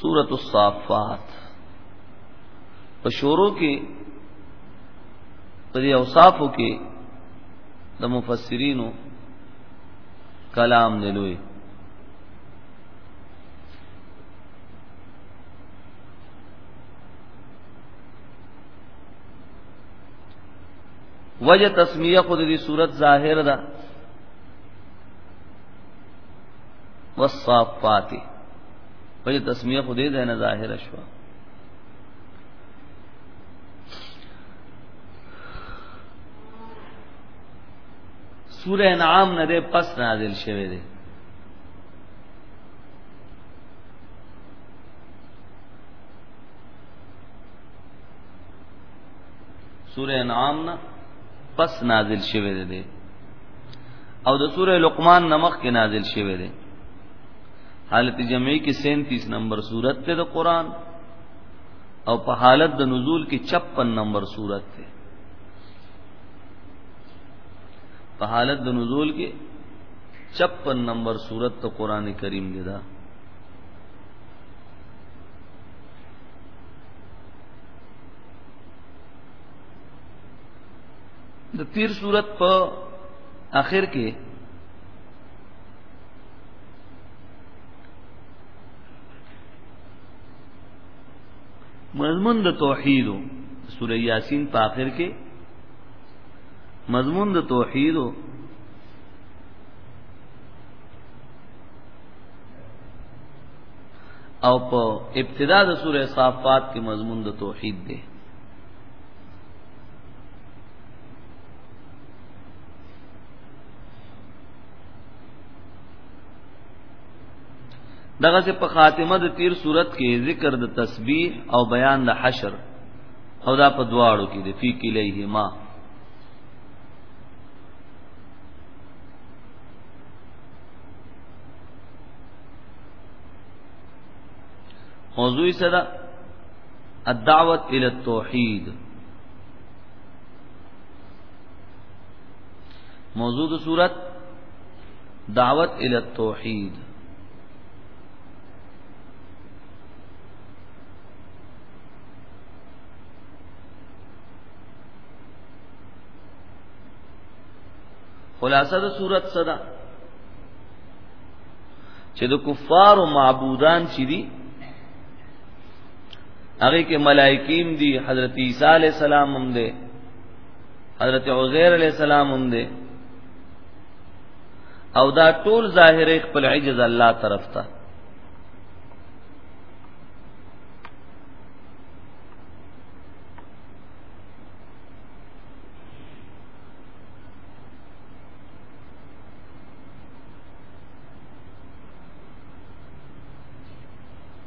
سورۃ الصافات په شورو کې په دې اوصافو کې د مفسرینو کلام دی لوی وجه تسمیه خود دې صورت ظاهر ده والصافات په دې تسمیه خو دې ده نه ظاهر شو سوره انعام نه ده پس نازل شوه ده سوره انعام نه پس نازل شوه ده او د سوره لقمان نمخ کې نازل شوی دی حالت جمعی کې 37 نمبر صورت ته د قران او په حالت د نزول کې 56 نمبر صورت ته په حالت د نزول کې 56 نمبر صورت ته قران کریم دی دا د تیر صورت په اخر کې مضمون د توحید سوره یاسین په اخر کې مضمون د توحید او په ابتدا د سوره صافات کې مضمون د توحید دی دغه سه په خاتمه د تیر صورت کې ذکر د تسبیح او بیان د حشر او دا په دواړو کې د فی کلیهما موضوع سره الدعوت الى التوحید موضوع د صورت دعوت الى التوحید خلاصه د صورت صدا چې د کفار او معبودان چې دي هغه کې ملائکیم دي حضرت عیسی علی السلام هم دي حضرت عزیر علی السلام هم دي او دا ټول ظاهر خپل عجز الله طرف ته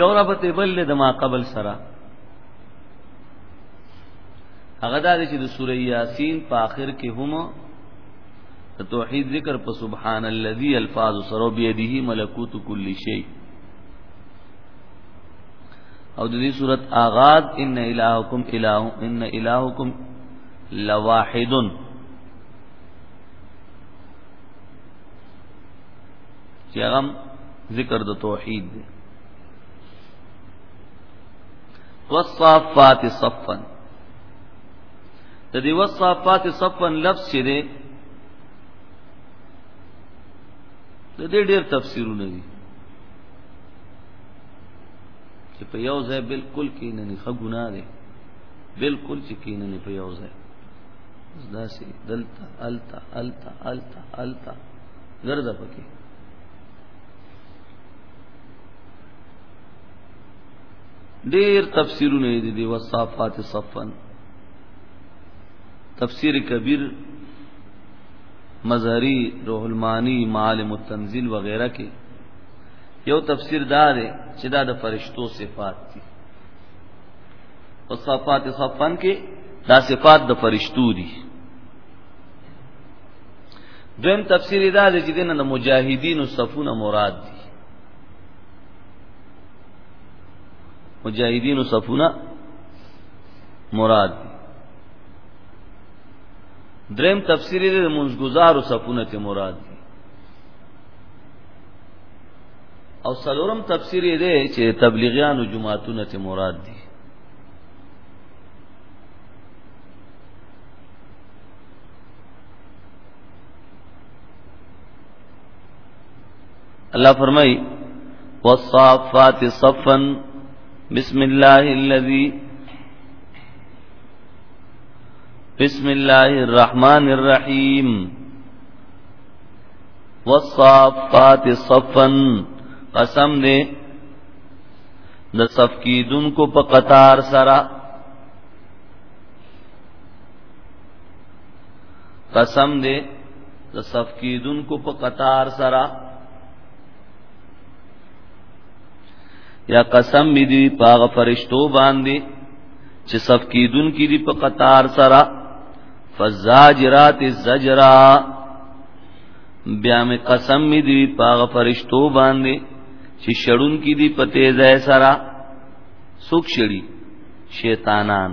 یو ربط بل د ما قبل سره هغه دا چې د سوره یاسین په آخر کې هم د توحید ذکر په سبحان الذی الفاظ سره بيدیه ملکوت کل شی او د دې صورت آغاز ان الہکم الہ ان الہکم لواحدن چې هغه ذکر د توحید دی والصافات صفا د دې والصافات صفا لفظ چې دی د دې ډېر تفسیرونه دي چې په یو ځای بالکل کې نه نه ګناه ده بالکل چې کې نه نه په یو ځای داسې دلته التا التا التا التا ګرځه پکې ډیر تفسیرونه دي دی وصفات صفن تفسیر کبیر مظهری روح المانی معالم التنزیل وغیرہ کې یو تفسیر دا دی چې دا د فرشتو صفات دي وصفات صفن کې دا صفات د فرشتو دي دویم تفسیر دا دی چې دینه د مجاهدینو صفونه مراد دي مجاهدینو صفونه مراد دي دریم تفسیر دی د منځګزارو صفونه ته مراد دي او سلورم تفسیر دی چې تبلیغیانو جماعتونه ته مراد دي الله فرمای والصافات صفا بسم الله الذي بسم الله الرحمن الرحيم والصافات صفا قسم دې د صف کیدونکو په قطار سره قسم دې د صف کیدونکو په قطار سره یا قسم می دی پاغ فرشتو باندې چې صف کیدون کی دی په قطار سره فزاجرات الزجرا بیا می قسم می دی پاغ فرشتو باندې چې شړون کی دی په تیزه سره سوک شړی شیطانان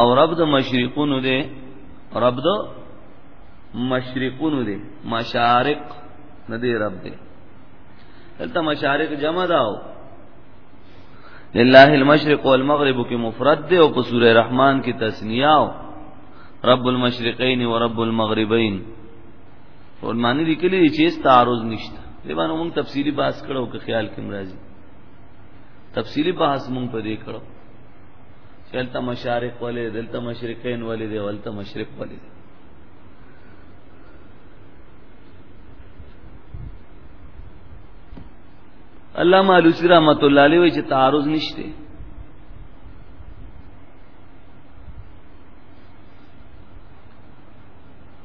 او رب د مشرقونو دی رب د مشرقونو دی مشارق نه دی رب دی دلته مشارق جمع داو لله المشرق والمغرب کې مفرد دی او په سوره رحمان کې تسنیه او رب المشرقین و رب المغربین اور معنی لیکلی چې اس تعارض نشته دی باندې موږ تفصیلی بحث کړو که خیال کې مرাজি تفصیلی بحث موږ په دې کړو چلته مشارق ولې دلته مشرقین ولې دی ولته مشرق ولې دی الله مالوسی رحمت الله علیه وی چې تعارض نشته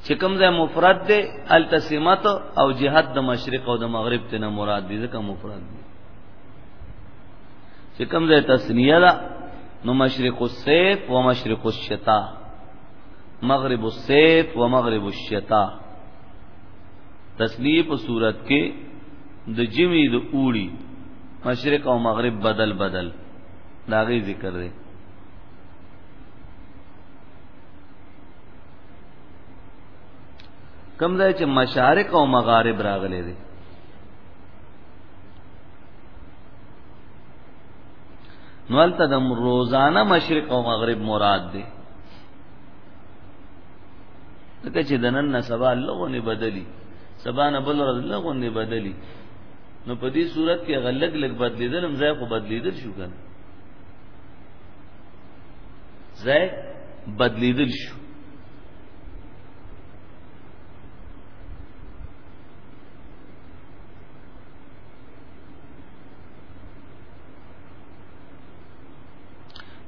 چې کوم ځای مفرد دی التسمت او جهاد د مشرق او د مغرب ته نه مراد دي ځکه مفرد دی چې کوم ځای تسنیه ده نو مشرق السیف و مشرق الشتا مغرب السیف و مغرب الشتا تسنیه په صورت کې د جمی د اوړي مشرق او مغرب بدل بدل داغي ذکر دی کم ځای چې مشارق او مغارب راغلي دي نو الته د روزانه مشرق او مغرب مراد دی ځکه چې د نن نه سبا لغونې بدلی سبا نه بل ورځ لغونې بدلی نو په دې صورت کې غلګ لګ بدلیدل هم ځای خو بدلیدل شو کنه ځای بدلیدل شو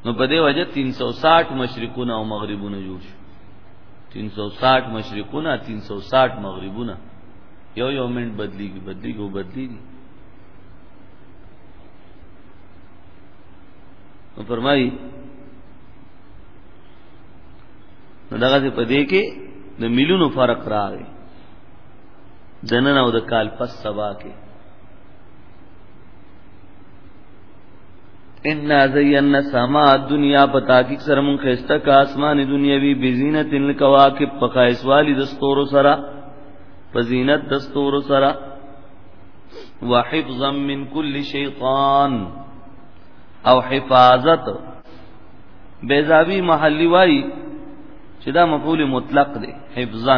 نو په دې وجه 360 مشرقونه او مغربونه جوړ شو 360 مشرقونه 360 مغربونه یو یو منټ بدلیږي بدلیږي او بدلیږي نو فرمایي نو دغه څه په دې کې د ملیونو فرق راغی دنن او د کال پس سبا کې ان زینا سما دنیا په تحقیق سره مون خسته کا اسمان دنیوي بزینت الکواکب په خایسوالی د ستورو سره په زینت د ستورو سره وحفظا من كل شیطان او حفاظت بیزاوی محلی وای چې دا مفعول مطلق دی حفظا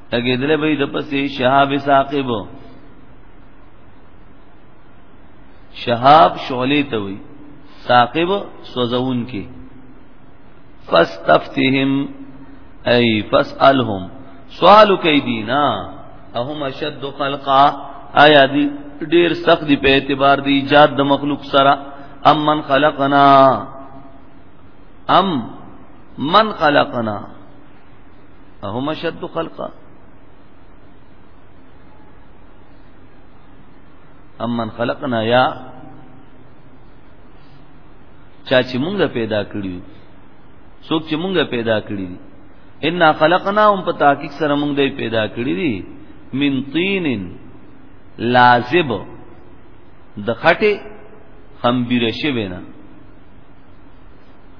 لګیدل به د پسې شهاب ثاقب شهاب شعلی ته وی ثاقب سوزون کې فاستفتهم ای فاسالهم سوال کوي دینا اهم اشد خلقا آیا دی ډیر سخت دی په اعتبار دی ایجاد د مخلوق سره ام من خلقنا ام من خلقنا اهم شد خلقا امن خلقنا یا چا چې مونږه پیدا کړیو څوک چې مونږه پیدا کړی دي ان خلقناهم په تحقیق سره مونږ دوی پیدا کړی دي من طین لازب د خټه خمبیر شوی نه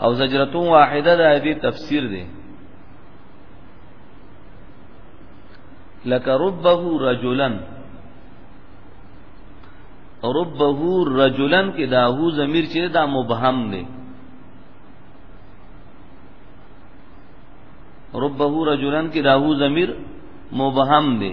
او زجرتون واحده د دې تفسیر دی لکه ربه رجلن ربه رجلن کې دا هو ضمیر چې دا مبهم دی ربه رجلن کې دا هو ضمیر مبهم دی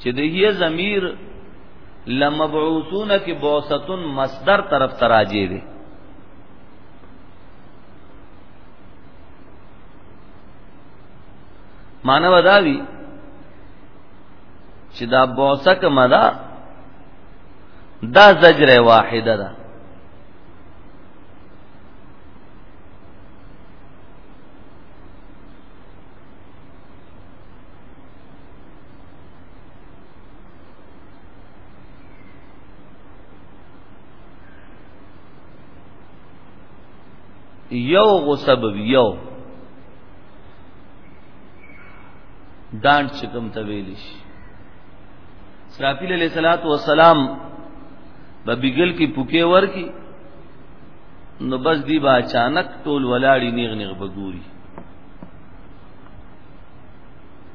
چې د هي ضمیر لمبعوثون کې بوستون مصدر طرف تراجی دی معنی وداوی چې دا بوسه کما دا دا زجر واحده ده یو غصه به یو ډانټ چې کوم ته ویل شي اسرافیل علیہ الصلات والسلام به بیګل کې پوکې ورکی نو بس دی با اچانک ټول ولاړی نیغ نیغ بګوري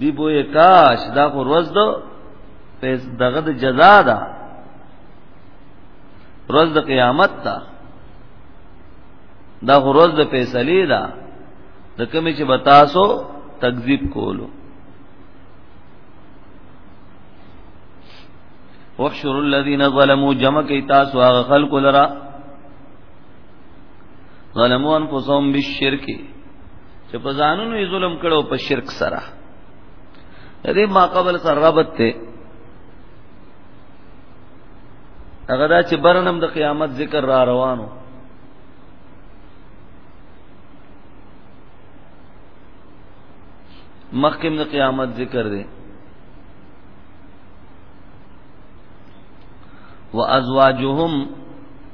دی بو کاش دا خو روز دو پس دغه د جزا ده روز د قیامت ده دا خو روز د فیصله ده د کمی چې بتاسو تکذیب کولو وحشر الذين ظلموا جمع کی تاسو هغه خلق لرا ظلمو انفسهم بالشرک چې په ځانونو یې ظلم کړو په شرک سره دې ما قبل سره ربط ته هغه دا چې برنم د قیامت ذکر را روانو مخکم د قیامت ذکر دی وازواجهم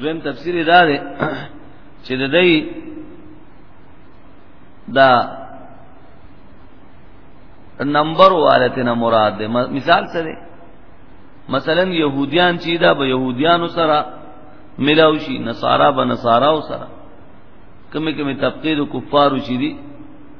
دویم تفسیر دا دی چې د دې دا نمبر والته نه مراد ده مثال څه دی مثلا يهوديان چې دا به يهوديانو سره ملاو شي نصارا به نصاراو سره کمی کمی طبقه د کفارو شي دي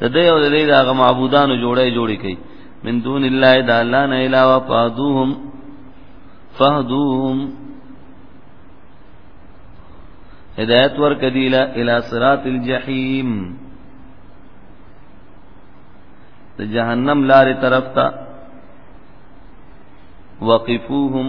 د دې او د دې دغه معبودانو جوړې جوړې کوي من دون الله د الله نه علاوه فادوهم فهدوهم هدایت ور کدیلا الی صراط الجحیم د جهنم لارې طرف ته وقفوهم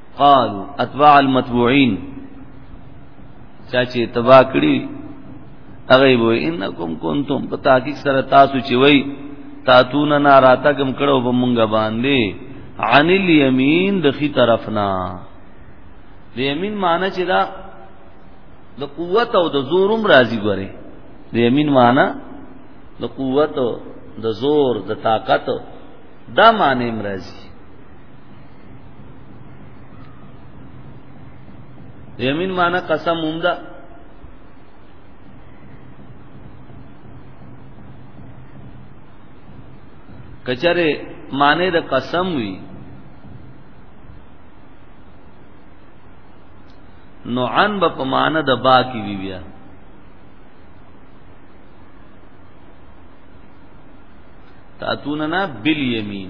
قالوا اتباع المتبوعين چا چې تبا کړی هغه وې انکم کنتم په تحقیق سره تاسو چې وای تاتون نا راتګم کړو په مونږه باندې عن الیمین د خي طرفنا د یمین معنی چې دا د قوت او د زورم راضی ګره د یمین معنی د قوت د زور د طاقت دا معنی مرضی یمین معنی قسم هم ده کچره معنی د قسم وی نو عن به په معنی د با کی وی بیا تاتوننا بالیمین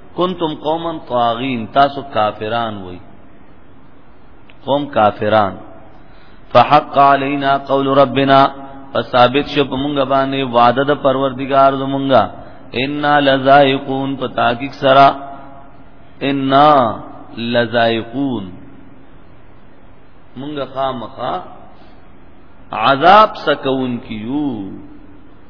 کنتم قوما طاغین تاسو کافران وای قوم کافران فحق علينا قول ربنا فثابت شو پمونګه باندې وعده د پروردگار زمونږه ان لذائقون پتاکیک سرا ان لذائقون مونږه خامخا عذاب سکون کیو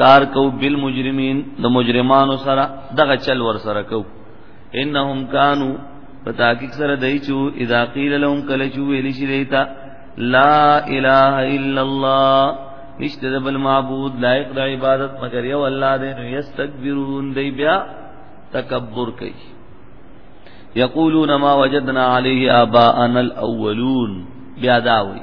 کار کو بالمجرمین د مجرمانو سره دغه چل ور سره کو انهم کانوا فتاکیک سره دای چو اذا قیل لهم کله چو ویل شي دیتا لا اله الا الله نشته د بل معبود لایق د عبادت مگر یو الله دی نو یستكبرون دی بیا تکبر کوي یقولون ما وجدنا علیه آباءنا الاولون بیا داوی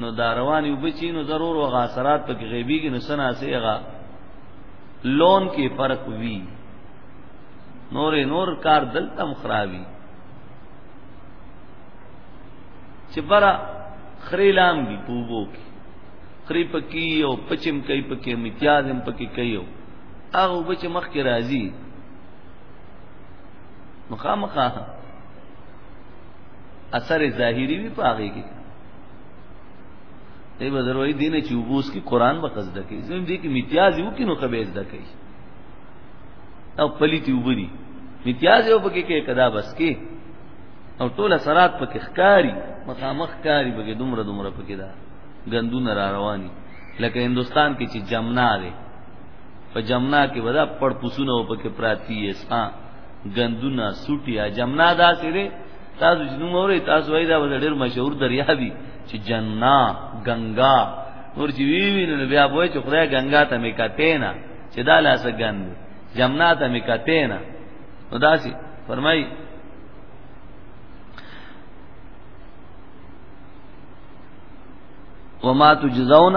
نو دا روان یو بچینو ضرور او غاثرات پک غیبی کې نو سنا سیغا لون کې فرق وی نور نور کار دلته مخراوی چې برا خریلام دی پوبو کې خری پکی او پچم کوي پکې امتیازم پکې کوي او هغه بچ مخ کې راځي مخامخه اثر ظاهری وی پاغه کې دی به ضروري دینه چې وبوس کې قران به قصد کوي زم دې کې امتیاز یو کینو خبه زده کوي او پلیتی وبري امتیاز یو پکې کې کدا بس کې او ټول سرات پکې ښکاری مخامخ کاری پکې دومره دومره پکې دا غندونه را رواني لکه هندستان کې چې جمنا دی په جمنا کې ودا پړ پوسونه پکې پراتی یې سا غندونه سټیا جمنا دا سره تاسو چې نوم اورئ تاسو وایي دا به ډېر مشهور دریا دی چې جنا ګنگا نور چې وی وی نو بیا وایي چې خدای ګنگا ته مې کته نه چې دا لاسه ګن دی جمنا ته مې کته نه نو داسې فرمایي وما تجزون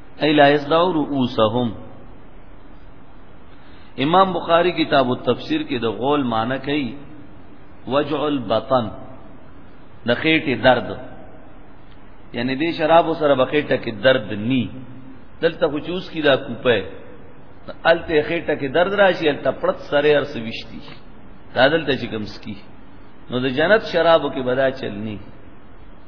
ای لا یزداو رؤوسهم امام بخاری کتاب التفسیر کې د غول معنی کوي وجع البطن د خېټې درد یعنی دې شراب سره بخېټه کې درد ني دلته خو چوس کی دا کوپه الته خېټه کې درد راشي الته پړت سره ارس وشتي دا دلته چې کم سکی نو د جنت شرابو کې بدا چلنی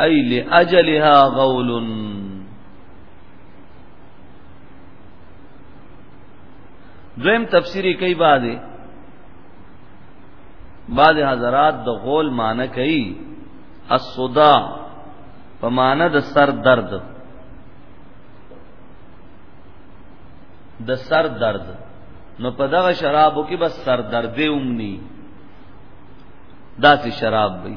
ای لاجلها غول دویم تفسیری کوي بعضی بعض حضرات د غول معنی کوي الصدا په معنی د سر درد د سر درد نو په دغه شرابو کې بس سر درد اومني داسې شراب وي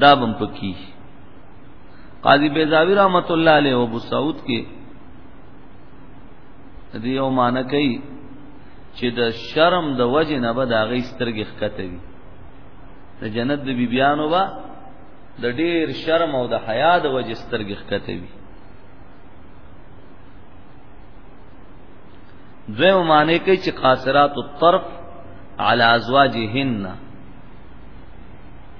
دا بم پکی قاضی بیزاوی رحمت الله علیه ابو سعود کې دی یو معنی کوي چې د شرم د وجه نه به دا غي سترګې ښکته وي د جنت د بیبيانو با د ډیر شرم او د حیا د وجه سترګې ښکته وي دویم معنی کوي چې قاصرات الطرف على ازواجهن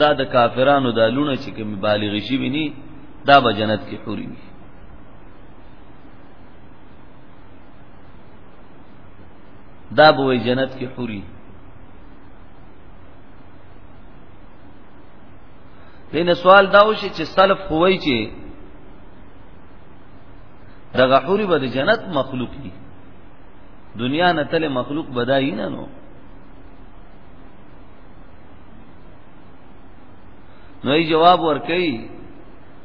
دا د کافرانو د لونه چې کوم بالغ شي ویني دا به جنت کې حوري وي دا به جنت کې حوري دینه سوال دا وشي چې سلف خووي چې د غحوري به د جنت مخلوق دي دنیا نه تل مخلوق بدای نه نو نو ای جواب ورکړي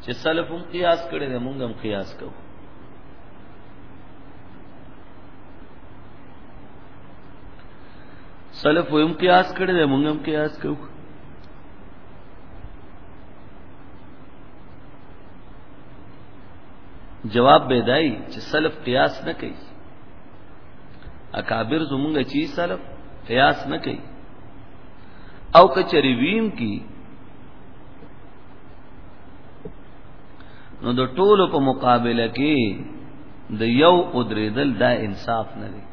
چې سلف هم قیاس کړي دي موږ هم قیاس کوو سلف هم قیاس کړي دي موږ هم قیاس کوو جواب بدای چې سلف قیاس نه کوي اکابر زمونږ چی سلف قیاس نه کوي او کچری ویم کی نو د ټولو په مقابله کې د یو ادریدل دا انصاف نه دی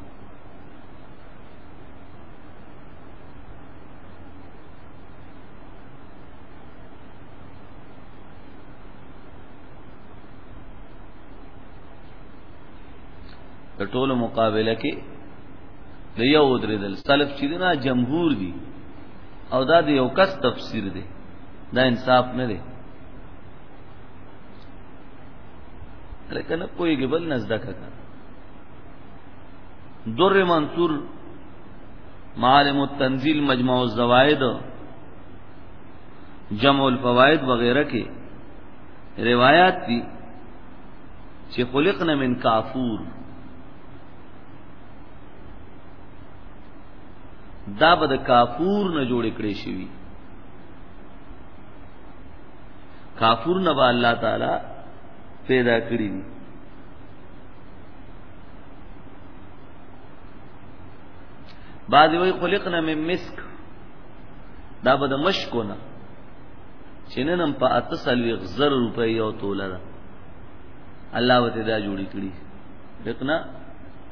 د ټولو مقابله کې د یو درېدل سلف چې نه جمهور دي او دا د یو کس تفسیر دی دا انصاف نه دی لکه نه پوهېږي بل نه زده کړه در منصور معالم التنزیل مجموع الزوائد جمع الفوائد وغیرہ کې روایات دي چې خلقنا من کافور دا به د کافور نه جوړ کړی شي کافور نه به الله تعالی پیدا کړی دي بعضی وی خلقنا من مسک دا به د مشکو نه چې نن هم په اته سلوي غزر روپۍ یو توله ده الله وته دا جوړی کړی دقنا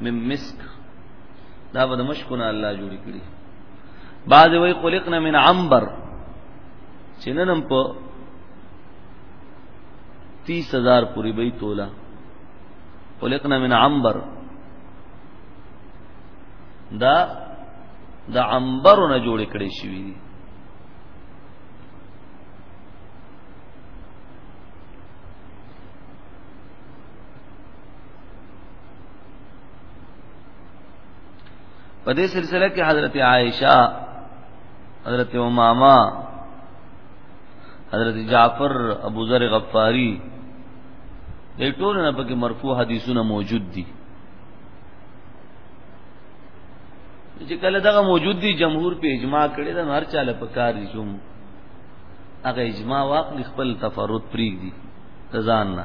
من مسک دا به د مشکو نه الله جوړ کړي بعض وی خلقنا من عنبر چې ننم په 30000 پوری به تولا خلقنا من عنبر دا د عنبر نه جوړ کړي شي دي په دې سلسله کې حضرت عائشہ حضرت امامه حضرت جعفر ابو ذر غفاری د ټول نه پکې مرفوع حدیثونه موجود دي چې کله دغه موجود دي جمهور په اجماع کړي دا هر چاله په کار دي چې هغه اجماع واقع خپل تفرد پریږدي ځان نه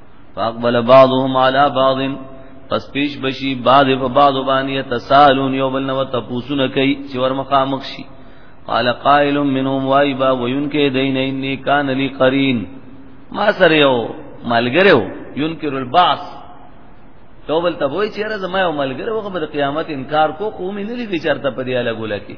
فاقبل بعضهم على بعض پس پیش بشی بعض په بعض باندې تسالون یو بل نو تپوسونه کوي چې ور مخامخ شي قال قائل منهم وایبا وینکه دین انی کان لی قرین ما سره یو ملګری و ينکر البعث تو بل ته وای چیرې زما یو ملګری وغه د قیامت انکار کو قوم نه لري چرته په دی اله ګولا کې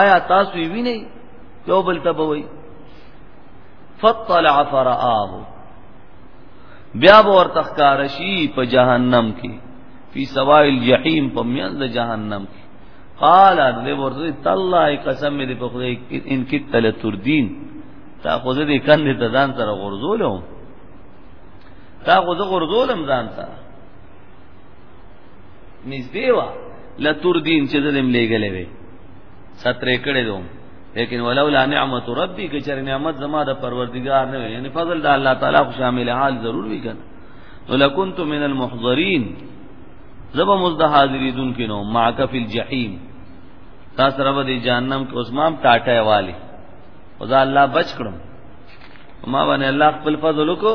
آیا تاسو یې وینئ یو بل ته بوي فطلع فرآه بیا به ورته ښکار شي په جهنم کې فی سوائل جهنم په میان د جهنم کې قال دې ورته تالله قسم دې په خدای ان کې تل تردین تا خو دې کندې ته ځان سره غرزولم تا خو دې غرزولم ځان سره نږدې و لتردین چې دلم لېګلې وي سترې کړې دوم لیکن ولولا نعمت ربی که چر نعمت زما د پروردگار نه یعنی فضل د الله تعالی خو شامل حال ضرور وی کنه ولکنت من المحضرین زبا مزد حاضری دن کې نو معک فی الجحیم تاسو رب دې جهنم کې عثمان ټاټه والی خدا الله بچ کړم ما باندې الله خپل فضل وکړو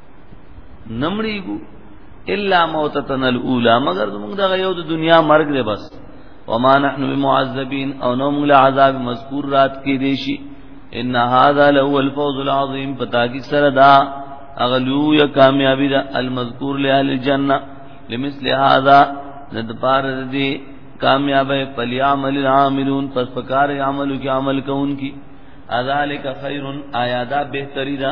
نمړیګو الا موتتنا الاولى مگر موږ دغه یو د دنیا مرګ دی بس وما نحن بمعذبين او نو موږ عذاب مذکور رات کې دی شي ان هذا لو الفوز العظیم پتا کی سره دا اغلو یا کامیابی دا المذکور لاهل الجنه لمثل هذا ند پار دی کامیاب ہے پلی عمل العاملون پس پکار عملو کی عمل کون کی اذالک خیر آیا دا بہتری دا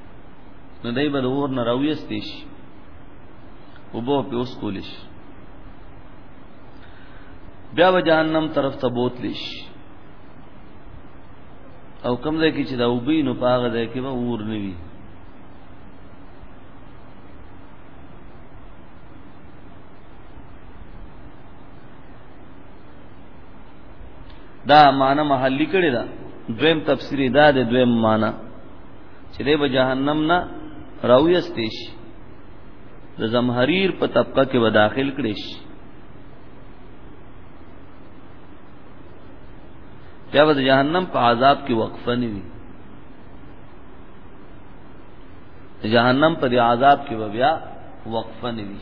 نو دای به د اور نه راویستې شي وبو په اوس کول شي بیا به جهنم طرف ته بوتل شي او کوم ځای کې چې دا وبې نو پاغه ځای کې به اور نه وي دا معنی محلی کړی دا دویم تفسیری دا د دویم معنی چې دی به جهنم نه راویستې شي د زمهریر په طبقه کې به داخل کړي شي بیا به د جهنم په عذاب کې وقفه نه وي د جهنم په دې عذاب کې به بیا وقفه نه وي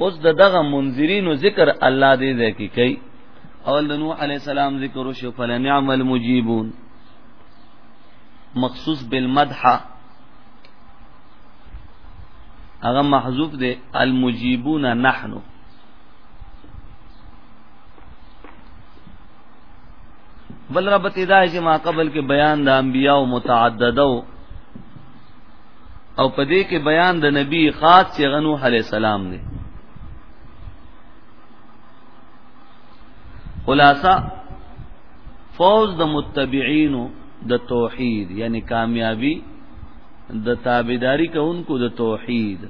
اوس د دغه منذرینو ذکر الله دې ځای کې کوي اول د نوح علی السلام ذکر وشو فلم يعمل مجيبون مخصوص بالمدح هغه محذوف دی المجيبون نحن بل ربط ادا چې ما قبل کې بیان د انبیاء متعددو او په دې کې بیان د نبی خاص چې غنو علی السلام دی خلاصہ فوز د متبعين د توحید یعنی کامیابی د تابعداری کوونکو د توحید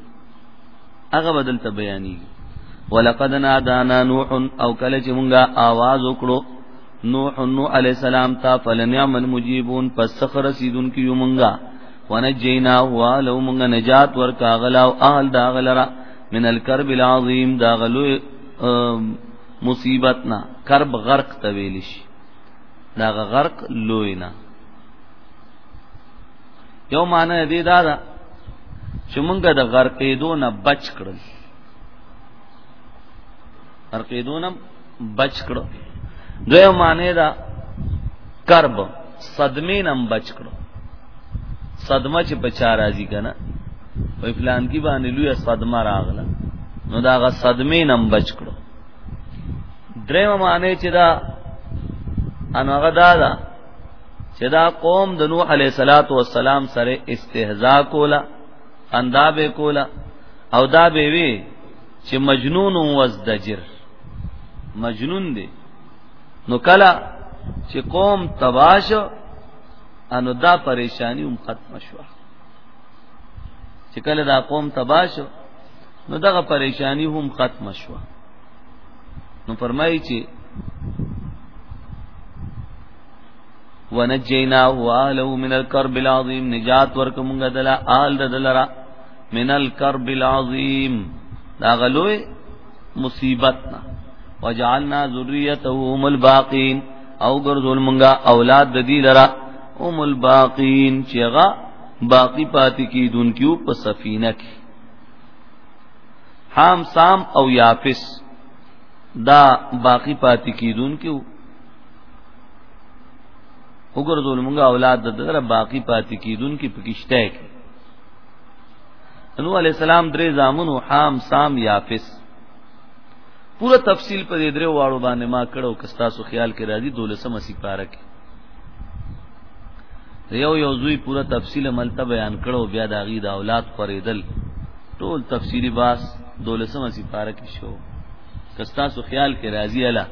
هغه بدل ته بیانې ولقد نادانا نوح او کله چې مونږه आवाज وکړو نوح نو علی السلام تا فلنعم المجيبون پس خر سیدون کیو مونږه ونجینا والو مونږ نجات ورکا غلا او اهل دا غلرا من الكرب العظیم دا غلو مصیبتنا کرب غرق تویل شي دا غرق لوینا یو معنی دې دا دا چې مونږ د غرقېدو نه بچ کړل غرقېدو نه بچ کړو دوی معنی دا کرب صدمه نم بچ کړو صدمه چې بچا راځي کنه وې پلان کې باندې لوی صدمه راغله نو دا غ صدمه نم بچ کړو دریم معنی چې دا ان هغه دا دا چې دا قوم د نوح علیه الصلاۃ والسلام سره استهزاء کولا اندابه کولا او دا به وی چې مجنون وزدجر مجنون دی نو کلا چې قوم تباش انو دا پریشانی هم ختم شو چې کله دا قوم تباش نو دغه پریشانی هم ختم شو نو فرمایي چې ونجینا واهله من الكرب العظیم نجات ورکومګه دلا آل دلرا من الكرب العظیم دا غلوی مصیبتنا وجعلنا ذریته هم الباقین او ګرځول مونږه اولاد د دې لرا هم الباقین چې هغه باقی پاتې کیدونکو په سفینه کې حام سام او یافس دا باقی پاتې کیدونکو وګرځول مونږه اولاد د دره باقی پاتې کیدونکو په کشته کې نو علی السلام درې زامنو حام سام یافس پورا تفصیل په دې درې واړو باندې ما کړو کستا سو خیال کې راځي دولسمه سپاره کې یو یو زوی پورا تفصیل ملته بیان کړو بیا د غي د اولاد خریدل ټول تفصیلی باس دولسمه سپاره کې شو کستا سو خیال کې راځي الا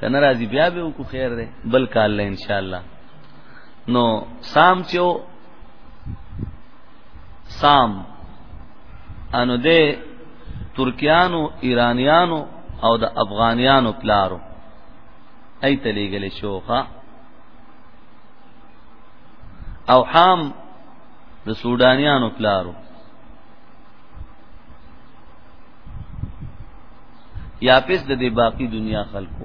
کنه راځي بیا به کو خیر ده بل کال له ان شاء الله نو سام چو سام انو دې ترکیانو ایرانیانو او د افغانیانو پلارو ای تلیګل شوخه او حام د سودانیانو پلارو یا پس د دې باقی دنیا خلکو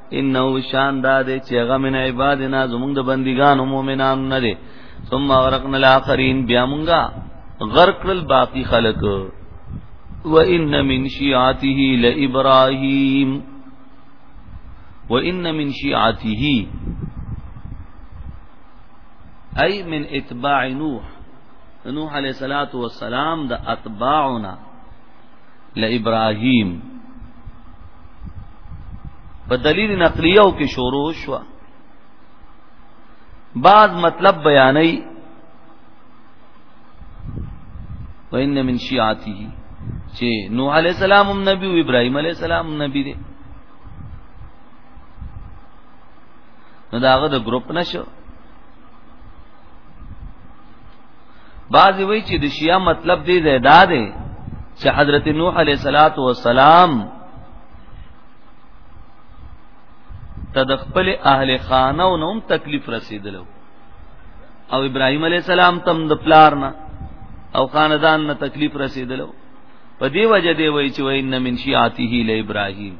انه شان دا دې چې هغه من عبادنا زمونږ د بندګانو مؤمنانو نه دي ثم اغرقنا الاخرين بیا مونږه غرق کړل باقی خلق وان من شيعته لابراهيم وان من شيعته اي من اتباع نوح نوح عليه الصلاه والسلام د اتباعنا لابراهيم په دلیل نقلیو کې شروع شو بعض مطلب بیانې وان من شيعته چې نوح عليه السلام هم نبی او ابراهيم عليه السلام هم نبی دي نو داغه د گروپ نشو بعضی وی چې د شیعه مطلب دې ده دا ده چې حضرت نوح علیه الصلاۃ والسلام تدخل اهل خانه او نوم تکلیف رسیدلو او ابراهيم عليه السلام تم د پلار نه او خاندان نه تکلیف رسیدلو په دی وجه دی وای چې وای ان من شیعته ل ابراهیم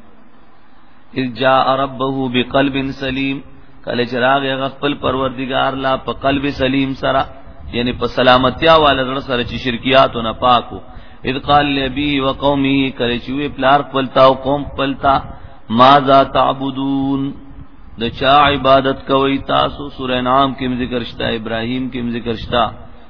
اذ جاء ربه بقلب سلیم کله چې راغی هغه خپل پروردگار لا په قلب سلیم سره یعنی په سلامتیا والا زړه سره چې شرکیاتو نه پاکو اذ قال لبی وقومه کله چې وی پلار خپلتا او قوم خپلتا ماذا تعبدون د چا عبادت کوي تاسو سورہ نام کې ذکر شته ابراهیم کې ذکر شته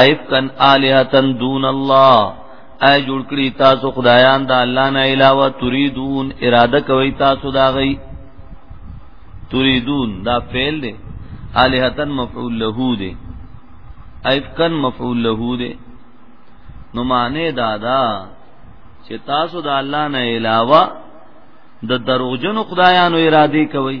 ایفکن الہتن دون الله ای جوړ کړی تاسو خدایان د الله نه علاوه تريدون اراده کوي تاسو دا غي تريدون دا فعل دی الہتن مفعول له دی ایفکن مفعول له دی نو معنی دا دا چې تاسو د الله نه علاوه د دروغجن خدایانو اراده کوي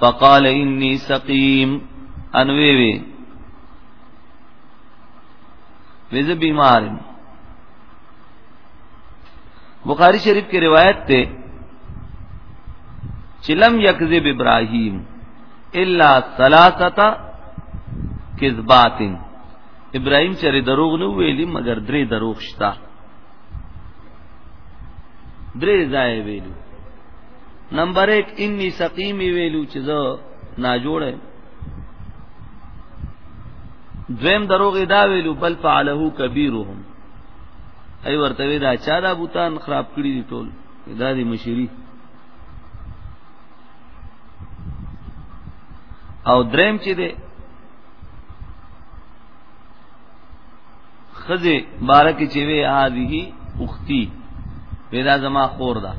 فقال انی سقیم انوی وی ویزه بیمار بخاری شریف کې روایت ته چلم یکذب ابراهیم الا ثلاثه کذبات ابراهیم چره دروغ نه ویلی مگر درې دروغ شتا درې ځای ویلو نمبر 1 انی سقیمی ویلو چې زه نا جوړه دویم دروغ دا ویلو بل فعله کبیرهم ای ورته وی دا چا دا بوتان خراب کړی دي ټول دا دی مشری او دریم چې دی خزه بارک چې وی هذه اختی پیدا زما خور ده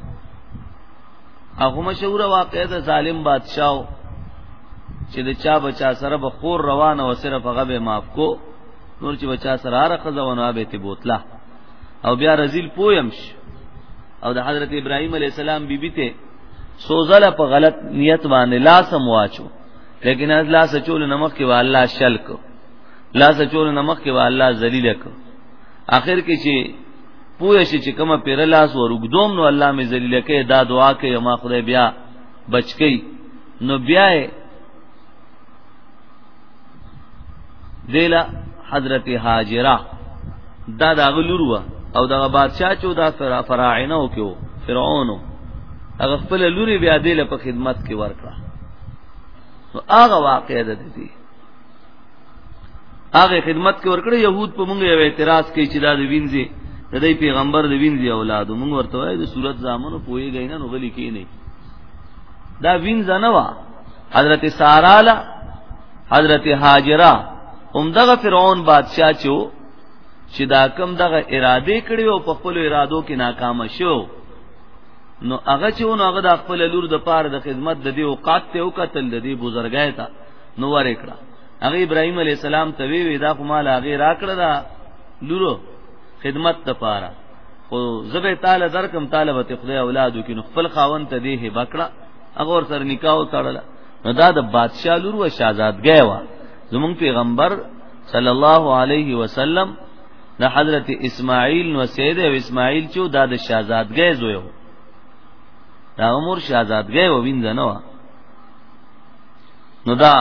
هغه مشهور واقعه ده ظالم بادشاہ چې د چا بچا سره به خور روانه و صرف هغه به معاف کو نور چې بچا سره هر خزه ونه به ته بوتله او بیا رزیل پویمش او د حضرت ابراهیم علی السلام بیبی ته سوزله په غلط نیت باندې لاس مواچو لیکن از لاس چول نمخ کې والله شلک لا سچول نه مخ کې وا الله ذلیل ک اخر کې چې پوه شي چې کومه پیر لاس ورګدوم نو الله می ذلیل کې دا دعا کې ما خدای بیا بچکی نو بیا دیلا حضرت هاجره دا دا غلوروا او دا بادشاہ چې دا فراعنه وکيو فرعونو هغه خپل لوري بیا دیله په خدمت کې ورکړه نو هغه واقع ده دي هغه خدمت کې ورکړي يهود په مونږ یو اعتراض کوي چې دا د وینځي د دې پیغمبر د وینځي اولاد مونږ ورته وایي د صورت زامنو پوي غینا نو غلي کې نه دا وینځ نه وا حضرت سارا لا حضرت هاجرہ هم دغه فرعون بادشاہ چو چې دا کم دغه اراده کړی او په خپل ارادو کې ناکام شو نو هغه چې نو هغه د خپل لور د پاره د خدمت د دې اوقات ته او قتل د دې بزرګای ته نو ورکړه هغه ابراهيم عليه السلام ته وی وی دا خو مال هغه راکړه دا لورو خدمت ته پاره خو زبه تعالی درکم طالب ته خدای اولادو کې نو خپل خاون ته دی هبه کړه هغه ور سره نکاح وتړله نو دا د بادشاہ لور و شاهزادګی و زمون پیغمبر صلی الله علیه وسلم د حضرت اسماعیل نو سید او اسماعیل چې دا د شاهزادګی زوی و دا عمر شاهزادګی و وینځنه و نو دا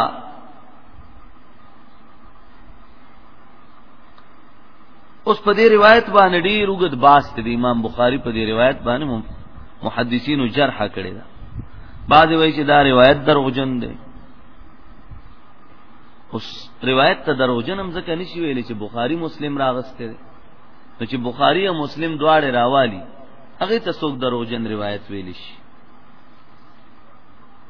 اوس په دې روایت باندې ډیر وګد باس دی امام بخاری په دې روایت باندې محدثینو جرح کړی دا بعض وایي چې دا روایت دروغجن دی اوس روایت ته دروغجن هم ځکه نشي ویل چې بخاری مسلم راغسته دی نو چې بخاری او مسلم دواړه راوالي هغه ته څوک دروغجن روایت ویل شي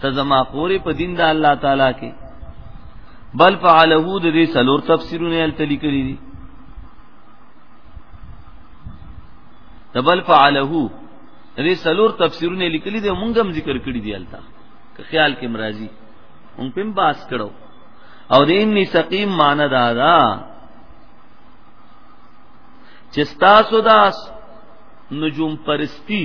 ته زما خورې په دین د الله تعالی کې بل فعله د دې سلور تفسیرونه ال تلی کړی دي تبل فعله دې سلور تفسیرونه لیکلي دي مونږ هم ذکر کړی دي التا که خیال کې مرাজি مونږ پم باس کړو او دې انی سقیم مان دادا چستا سوداس نجوم پرستی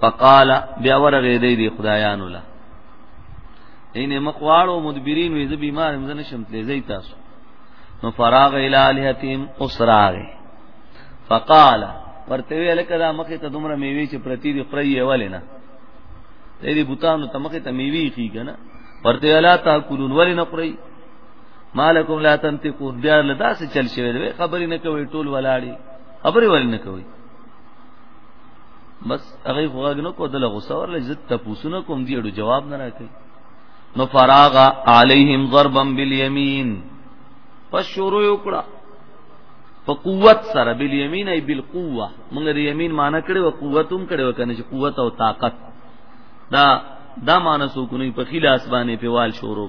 فقال بیا ورغه دی دی خدایان الله ان مقواړو مدبرین وې زبې مار هم زنه شم تلې زی تاسو نو فراغ الی الہتیم اسراغ فقال ورته ویل کدا مخه ته دومره میوي چې پرتی دی خړی ولینا دې بوتانو ته مخه ته میوي خي کنه ورته الا تاکلون ولنا خړی مالکم لا تنتقون بیا لدا سه چل شوی دی خبرې نه کوي ټول ولاړی خبرې ول نه کوي بس هغه غوږ نه کو دله غوسه ورل عزت ته پوسونه کوم دی اړو جواب نه راکړي نو فراغ علیہم ضربا بالیمین پس شروع وکړه په قوت سره بالیمین ای بالقوه موږ د یمین معنی کړي او قوت هم کړي وکنه چې قوت او طاقت دا دا معنی سو کو نه په خلاص باندې په وال شروع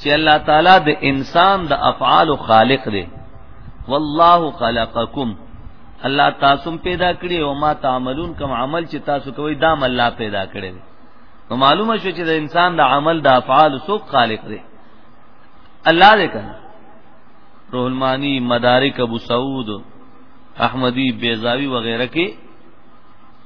چې الله تعالی د انسان د افعال خالق دی والله خلقکم الله تاسو پیدا کړی او ما تعملون کوم عمل چې تاسو کوی دا الله پیدا کړی دی نو معلومه شو چې د انسان د عمل د افعال څوک خالق دی الله دې کنه روح المانی مدارک ابو سعود احمدی بیزاوی وغیرہ کې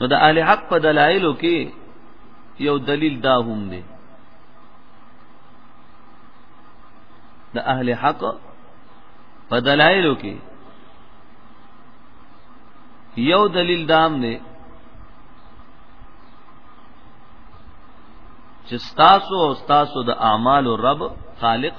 نو د اهل حق په دلایلو کې یو دلیل دا هم دی د اهل حق په دلایلو کې یو دلیل دام دی چې ستاسو او ستاسو د اعمال رب خالق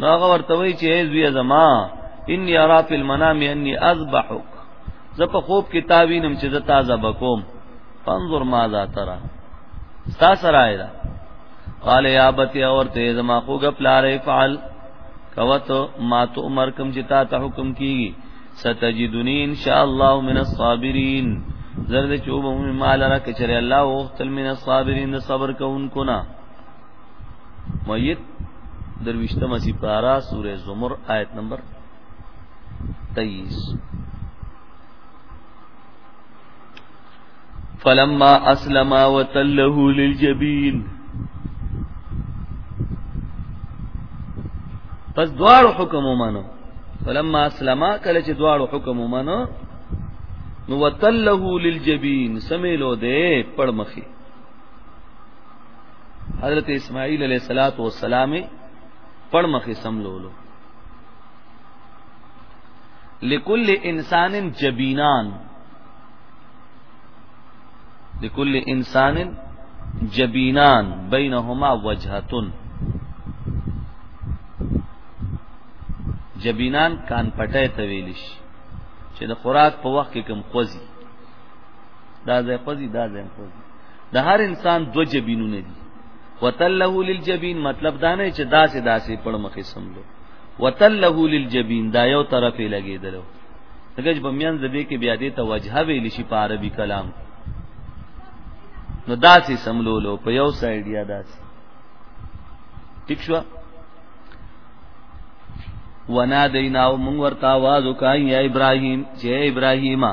نو هغه ورته وی چې ای زوی زما ان یرا فی المنام انی اذبحک زه په خوب کې تاوینم چې زه تازه بکوم فانظر ماذا ترى ستا سره ایدا قال یا بتی اور ته زما خوګ پلارې فعل کوت ما تو عمر کم چې تا ته حکم کیږي ستجدنی ان شاء الله من الصابرین زرد چوب مال را کچره الله وختل من الصابرین صبر کوونکو نه میت درویشتمه سپارا سوره زمر آیت نمبر 23 فلما اسلم وتله للجبين پس دوار حکم ومانو فلما اسلم کله چې دوار حکم ومانو نو وتله للجبين سمېلو دې پړمخي حضرت اسماعیل علیہ الصلات والسلام پړ مخې سملولو لکل انسان جبینان لکل انسان جبینان بینهما وجهتن جبینان کان پټه ته ویل شي چې د خوراک په وخت کې کم خوځي دا ځای خوځي دا ځای خوځي د هر انسان دو جبینونه دي وتله للجبین مطلب دا نه چې داسې داسې پړ مخې سملو وتله للجبین دا یو طرفې لګېدلو دغه په میان زده کې بیا دې ته وجهه ویل شي په عربي کلام نو داسې سملولو په یو سایډ یا داسې ٹھیک شو ونا دینا موږ ورته आवाज وکای یا ابراهیم چې ابراهیمه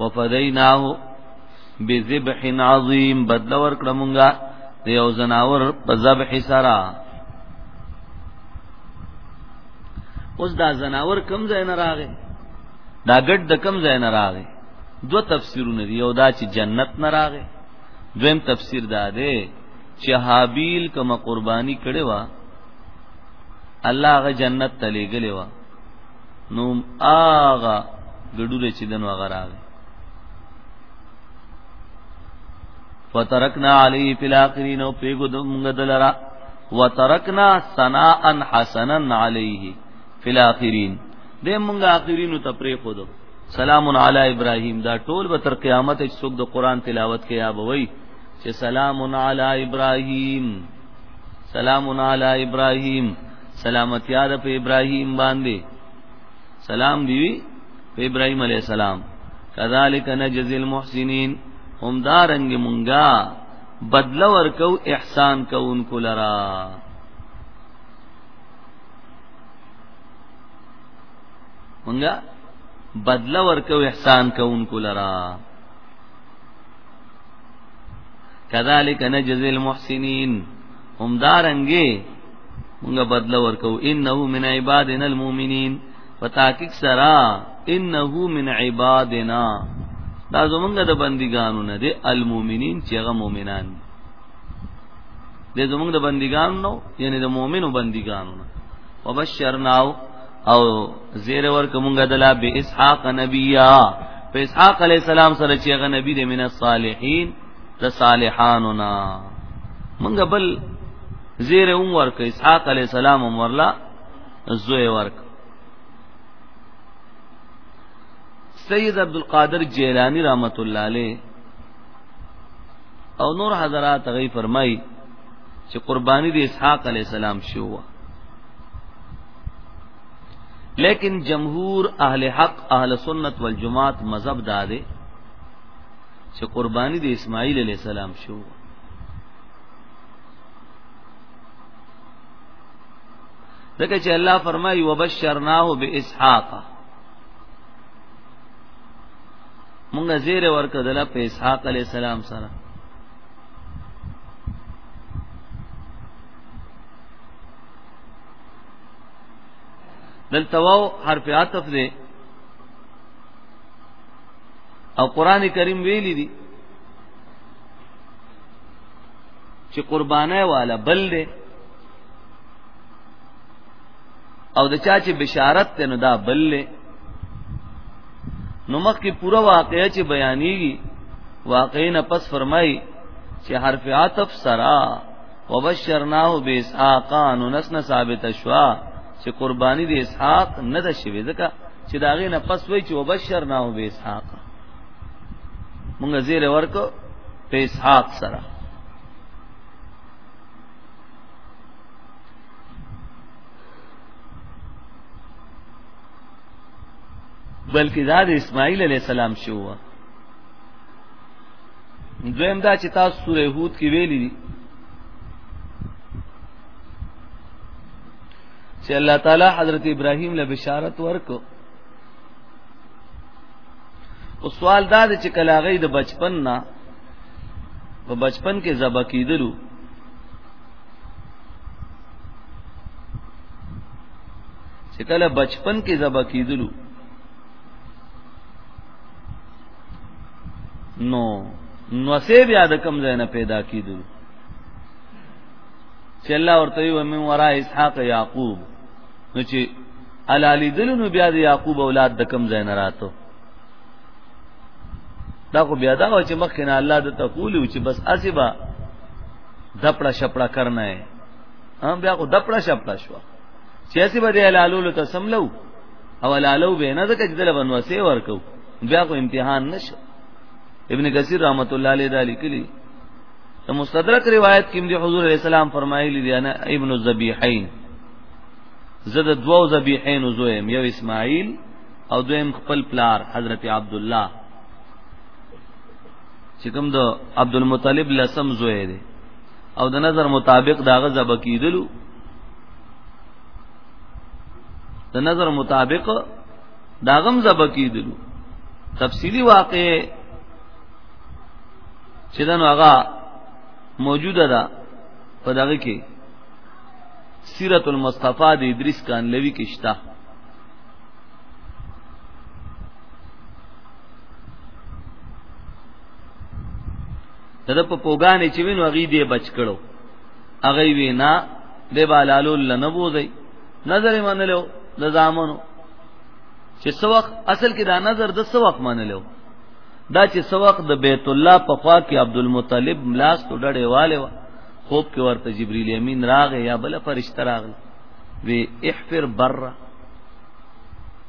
وفدیناه بذبح عظیم بدل ورکړه مونږه د یو زناور په ذبح سره اوس دا زناور کم ځای نه راغی دا ګډ د کم ځای نه راغی دو تفسیرونه دی یو دا چې جنت نه راغی دویم تفسیر دا دی چې حابیل کوم قربانی کړي وا الله غ جنت ته لېګلې وا نوم آغا ګډوله چې دنو هغه راغی وترکنا علی فی الاخرین او پیګو د مونږ دلرا وترکنا ثناء حسنا علیه فی الاخرین د مونږ اخرین ته پری خو دو سلام علی ابراهیم دا ټول به تر قیامت څوک د قران تلاوت کې یا بوي چې سلام علی ابراهیم سلام علی ابراهیم سلامتی یاد په ابراهیم باندې سلام دی په ابراهیم علی السلام کذالک نجزی المحسنین هم دارنګ مونږه بدل ورکو احسان کوونکو لرا مونږه بدل ورکو احسان کوونکو لرا کذالک نجزی المحسنین هم دارنګي موږ بدل ورکو انه من عبادنا المؤمنین فتاکک سرا انه من عبادنا دا زمونږ د بندګانو نه دي المؤمنین چې هغه مؤمنان دي زمونږ د بندګانو یعنی د مؤمنو بندګانو وبشرناو او زیر ورک مونږه دلا به اسحاق نبیا په اسحاق علی السلام سره چې هغه نبی د من الصالحین د صالحانو نا مونږ بل زیر هم ورک اسحاق علی السلام هم ورلا زوی ورک سید عبد القادر جیلانی رحمت الله علیه او نور حضرات غي فرمای چې قربانی د اسحاق علی السلام شوه لیکن جمهور اهل حق اهل سنت والجماعت مذهب دا دی چې قرباني د اسماعیل علی السلام شو ځکه چې الله فرمایي وبشرناه باسحاق مونږ زیره ورکړل په اسحاق علی السلام سره دلته واو حرف عطف دی او قران کریم ویلی دی چې قربانه والا بل دی او د چا چې بشارت ته نو دا بل دی نو مخکې پوره واقعې چې بیانېږي واقعې نه پس فرمایي چې حرف عطف سرا وبشرناه باسحاق نو نسنا ثابت شوا چې قرباني د اسحاق نه ده شوی ځکه چې دا غي نه پس وای چې وبشرناه باسحاق مونږ زیر ورکو په اسحاق سره بلکې دا د اسماعیل علی السلام شو دویم دا چې تاسو سوره هود کې ویلي دي چې الله تعالی حضرت ابراهیم له بشارت ورکو او سوال دا دی چې کلاغې د بچپن نه په بچپن کې زبا کیدلو چې کله بچپن کې زبا کیدلو نو نو سه بیا د کم ځای نه پیدا کیدل چې الله ورته وي ومن ورا اسحاق یعقوب نو چې الالی دلونو بیا د یعقوب اولاد د کم ځای نه راتو دا خو بیا دا چې مخکې نه الله د تقول چې بس اسبا دپړه شپړه کرنا ہے هم بیا خو دپړه شپړه شو سیاسي به دی لالو له تسملو او لالو به نه ځکه چې دل بنوسه ورکو بیا خو امتحان نشو ابن کثیر رحمت الله علیه دا لیکلی د مستدرک روایت کې دی حضور علیہ السلام فرمایلی دی انا ابن الذبیحین زد دوو ذبیحین زویم یو اسماعیل او دویم خپل پلار حضرت عبد الله چې کوم د عبد المطلب لسم زوی دی او د نظر مطابق داغه زب کیدلو د نظر مطابق داغم زب کیدلو تفصیلی واقع چې دنو هغه موجوده ده په دغه کې سیرت المصطفی د ادریس کان لوی کې شته دغه په پوګانې چې وینو هغه دی بچ کړو هغه وینا د بالالو لنبوزي نظر منلو د زامنو چې سوق اصل کې دا نظر د سوق منلو دا چې سوق د بیت الله په خوا کې عبد المطلب ملاس ته ډړې والے و خوب کې ورته جبرئیل امین راغی یا بل فرشتہ راغی وی احفر بره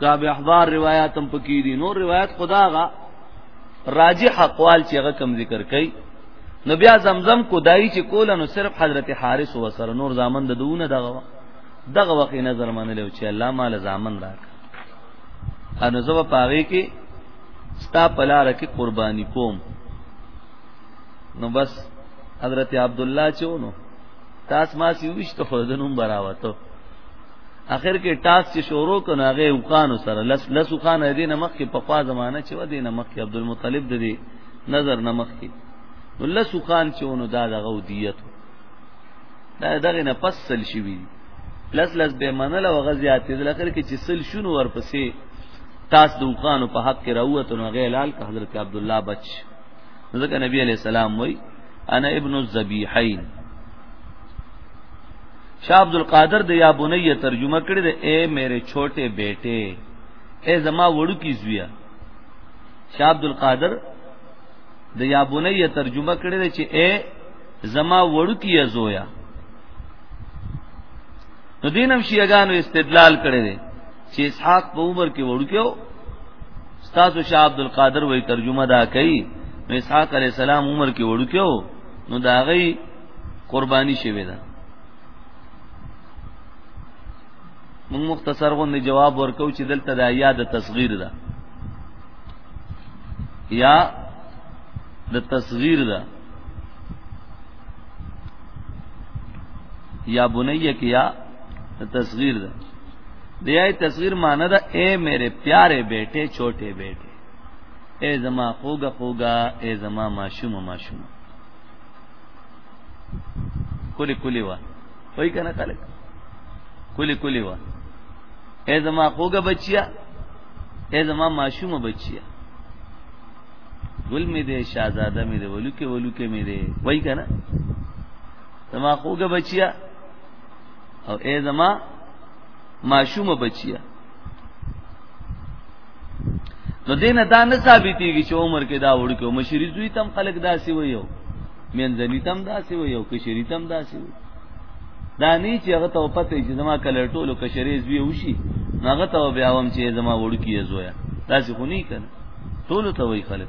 کا به احبار روایت هم پکې دي نور روایت خداغه راجح اقوال چې هغه کم ذکر کړي نو بیا زمزم کو دای چې کول نو صرف حضرت حارث و سره نور زامن د دونه دغه دغه وخت نظر منلو چې الله مال زامن راک ان زو پاغي کې ستا پلار کې قرباني کوم نو بس حضرت عبد الله چې ونو تاس ما سیوښت خو دنوم براوته اخر کې ټاس چې شروع کنه هغه وکانو سره لس لس وکانه دینه مخ کې په خوا زمانہ چې و دینه مخ کې عبد المطلب د دې نظر نه مخ کې نو لس وکان چې ونو دا دغه دیت دا دغه نه پسل شي وی لس لس به منل او غزيات دې اخر کې چې سل شونو ورپسې تاس د وکانو په حق کې راووت نو هغه لال که حضرت عبد الله بچ ځکه نبی علی السلام وای انا ابن الذبیحین شاه عبد القادر د یا بنیه ترجمه کړی د اے میرے چھوٹے بیٹے اے زما وړو کی زویا شاه عبد القادر د یا بنیه ترجمه کړی د چې اے زما وړو کی زویا نو دینم شیعاګانو استدلال کړی دی چې اسحاق په عمر کې وړو کېو استاد شاه عبد القادر وې ترجمه دا کوي نو اسحاق علی السلام عمر کې وړو کېو نو دا غي قرباني شوی ده موږ مختصر غوندې جواب ورکو چې دلته د یا د تصغیر ده یا د تصغیر ده یا بنیه کې یا د تصغیر ده د یا تصغیر معنی ده اے میرے پیارے بیٹے چھوٹے بیٹے اے زما خوګه خوګه اے زما ماشوم ماشوم کلی کلی وا وای کنه خلک کلی کلی وا اے زما خوګه بچیا اے زما معشومه بچیا ګل می دې شاهزاده می دې ولوکه ولوکه می دې وای کنه زما خوګه بچیا او اے زما معشومه بچیا نو دین دا نه ثابتېږي چې عمر کې دا وړکو مشری زوی تم خلق داسې ویو منځنی تم داسې ویو کشری تم داسې ویو دا نه چې هغه ته پته چې زما کله ټولو کشری زوی وشي هغه ته بیا هم چې زما وړکی زویا داسې خو نه کړي ټولو ته وای خلک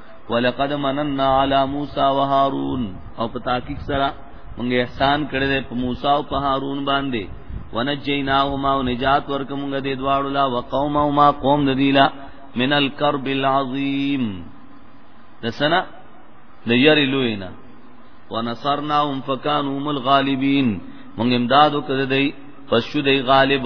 ولقد مننا علی موسی و هارون او په تحقیق سره موږ احسان کړی دی په موسی او په هارون باندې ونجیناهما او نجات ورکړه موږ دې دواړو لا وقومهما قوم د دې لا من الكرب العظیم د سنا د یری لوینا ونصرناهم فكانوا هم الغالبین موږ امدادو کړی دی پس شو دی غالب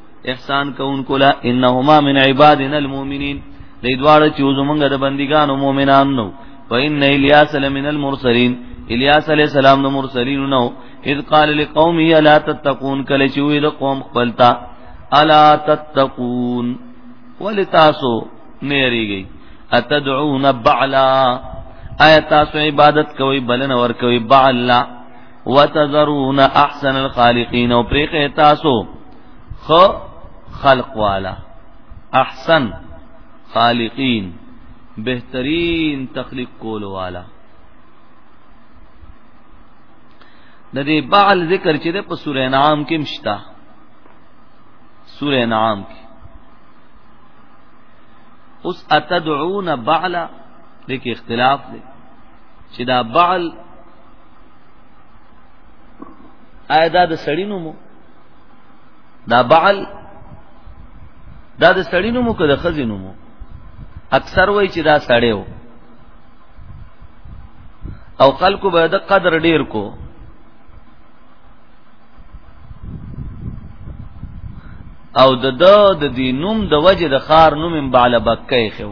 احسان کوونکو لا انهما من عبادنا المؤمنین دې دواړه چې زمونږ د بندګانو مؤمنان نو وان الیاس لمن المرسلین الیاس علی السلام د مرسلین نو اذ قال لقومه لا تتقون کله چې وې د قوم خپلتا الا تتقون ولتاسو نېریږي اتدعون بعلا آیا تاسو عبادت کوئ بلنه ور کوئ بعلا وتذرون احسن الخالقین او پرې تاسو خو خلق والا احسن خالقین بهترین تخلیق کول والا د دې بعل ذکر چې د په سورې انعام کې مشتا سورې انعام کې اوس اتدعون بعلا دې کې اختلاف دی چې دا بعل آیا دا د سړی نوم دا بعل دا د سړی نوم که د خزې نوم اکثر وای چې دا سړی و او خلکو به د قدر ډیر کو او د د د دې نوم د وجه د خار نوم بعل بکې خو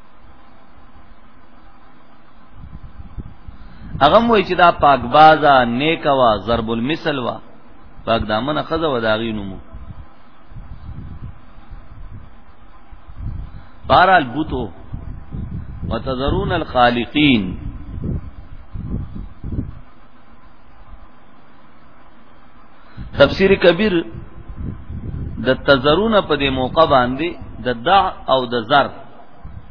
هغه مو چې دا پاک بازا نیک وا ضرب المثل وا پاک دامن خزه و داغي نومو بارال بوتو وتذرون الخالقین تفسیر کبیر د تزرون په دې موقع باندې د دع او د زر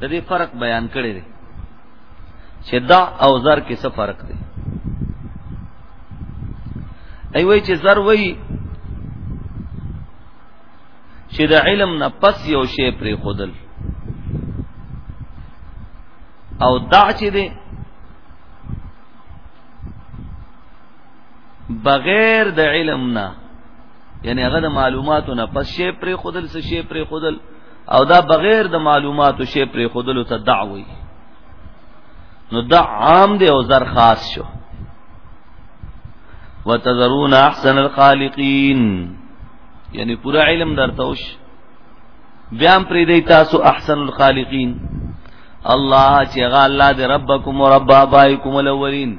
د دې فرق بیان کړی دی چې دع او زر کې څه فرق دی ای وای چې زر وای چې د علم نه پس یو شی پرې خودل او دع چې دی بغیر د علم نه یعنی هغه د معلوماتو نه پس شی پر خودل څه شی پر خودل او دا بغیر د معلوماتو شی پر خودل ته دعوی نو دا عام دی او زر خاص شو وتذرون احسن الخالقین یعنی پورا علم درتوش بیا پر دی تاسو احسن الخالقین الله چې هغه الله دې ربکم او رب ابائکم الاولین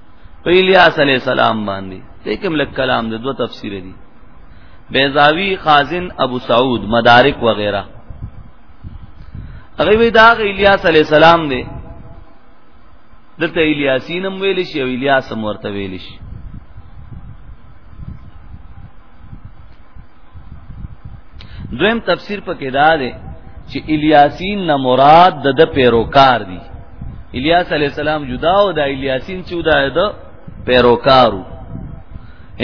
په الیاس علی السلام باندې دې کوم لک کلام د دوه تفسیر دي بیزاوی خازن ابو سعود مدارک وغیرہ هغه وی دا الیاس علی السلام دی دلته الیاسین هم ویل شي او الیاس هم ورته ویل شي دویم تفسیر پکې دا دی چې الیاسین نه مراد د د پیروکار دی الیاس علی السلام جدا او د الیاسین چې دا د پیروکارو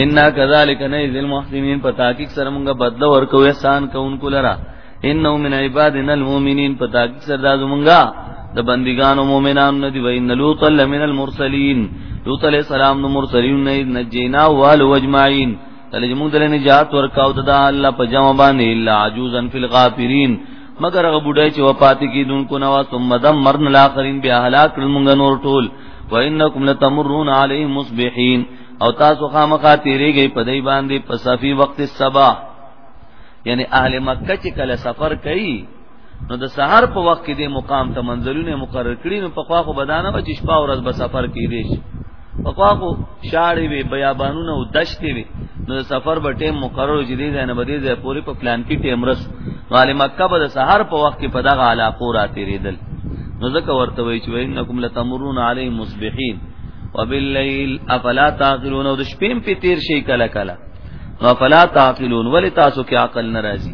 ان کذالک نیذ المحسنین په تحقیق سره موږ بدله ورکو احسان کوونکو لرا انه من عبادنا المؤمنین په تحقیق سره دا زمونږه د بندګانو مؤمنانو نه دی وین لوط لمن المرسلین لوط علیہ السلام نو مرسلین نه نجینا وال وجمعین دلې چې موږ دلې نجات ورکاو ته دا الله په جمع باندې الا عجوزن فی الغافرین مگر هغه بډای چې وفات کیدونکو نو ثم دمرنا الاخرین بیا هلاک کړل موږ نور ټول وانکم لتمرون علیهم مصبحین او تاسو خامخا تیریږئ په دای باندې په صفی وخت الصباح یعنی اهل مکه چې کله سفر کوي نو د سحر په وخت کې د مقام ته منزلونه مقرر کړي نو په خوا خو بدانه و چې شپه ورځ به سفر کې دي شي په خوا خو شاړې وي بیابانونه او دشتې وي نو د سفر به ټیم مقرر چې دي نه بده ځای پورې په پلان کې ټیم رس والي مکه به د سحر په وخت کې په دغه علاقو راتېریدل نو ځکه ورته وی چې انکم لتمرون علی مصبحین وبالليل افلا تعقلون او د شپې په تیر شي کله کله افلا تعقلون ولې تاسو کې عقل ناراضي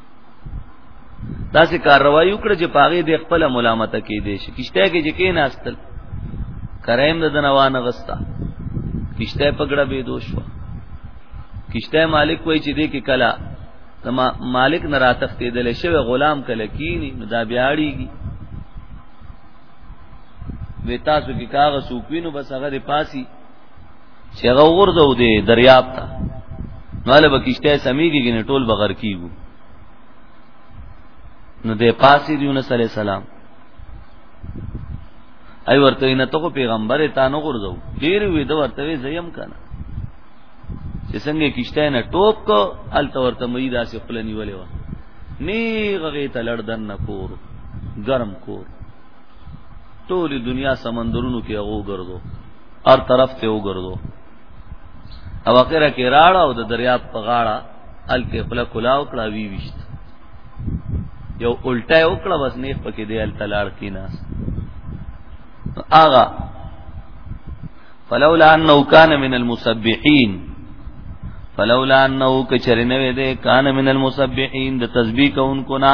دا سه کاروایی وکړه چې پاغه د خپل ملامت کې دي شي کشته کې چې کې ناستل کرایم د دنوان غستا کشته پګړه به دوش وا کشته مالک وای چې دې کې کلا تما مالک نه راتختې دل شوی غلام کله کینی نو دا بیاړیږي وی تاسو کې کاغه سوکوینو بس هغه د پاسی چې هغه ورځو دی دریاب ته ناله به کیشته سميږي نه ټول بغیر کیږي نو د پاسې دی یونس علی السلام ای ورته نه ته پیغمبر ته نه ورځو ډیر وی د ورته زیم کنه چې څنګه کیشته نه ټوپ کو ال تورته مې داسې خپل نیولې و نی غغې ته لړدن نه کور ګرم کور ټولې دنیا سمندرونو کې هغه وګرځو هر طرف ته وګرځو او اخره کې راړه او د دریاب په غاړه الته خپل کلا او کړه وی وشت یو الټه او کړه بس نیخ پکې دی الته لاړ کې ناس آغا فلولا انه کان من المسبحین فلولا انه کچرنوی دے کان من المسبحین د تسبیح کوونکو نه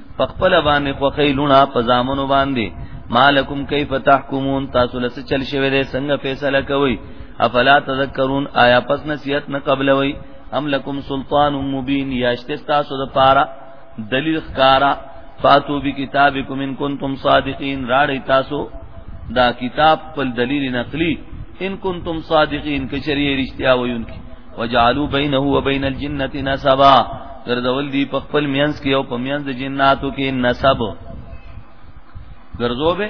فخپل باندې خوخی لونه په زامنو باندې مالکم کیف تحکمون تاسو لس چل شوی دې څنګه فیصله کوي افلا تذکرون آیا پس نصیحت نه قبلوي ام لکم سلطان مبین یاشته تاسو د پارا دلیل خکارا فاتو بی کتابکم ان کنتم صادقین راړی تاسو دا کتاب پر دلیل نقلی ان کنتم صادقین کچری رښتیا وایونکي وجعلوا بينه وبين الجنه نسبا ګرځول دی په خپل مینس کې او په مینس د جناتو کې نسب ګرځو به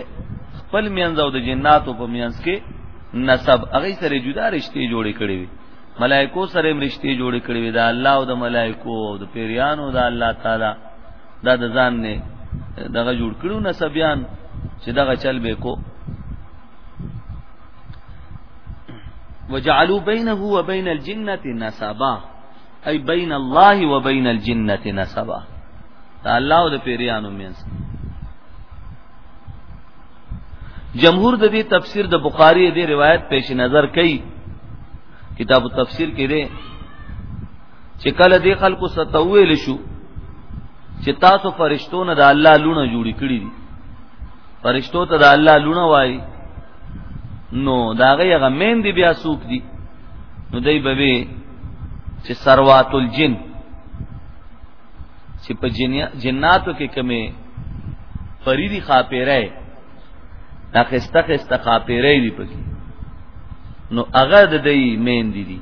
خپل مینس او د جناتو په مینس کې نسب هغه سره جدا رشتي جوړې کړې وي ملائکو سره رشتي جوړې کړې وي دا الله او د ملائکو او د پیریانو دا الله تعالی دا د ځان نه دغه جوړ کړو نسبیان چې دغه چل به کو وجعلوا بينه وبين الجنه نسبا اي بين الله وبين الجنه نسبا دا الله او د پیریانو مینس جمهور د دې تفسیر د بخاری د روایت پیش نظر کړي کتاب التفسیر کې ده چې کله دې خلکو ستویل شو چې تاسو فرشتو نه د الله لونه جوړی کړی دي فرشتو ته د الله لونه وایي نو دا غیغه مین دی بیا سوق دی نو دای به وی چې سروات الجن چې په جناتو کې کمه فریدی خاپیره دا خسته خسته خاپیره دی پکې نو هغه د دې مین دی دی